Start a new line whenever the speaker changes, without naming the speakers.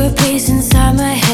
secret place inside my head.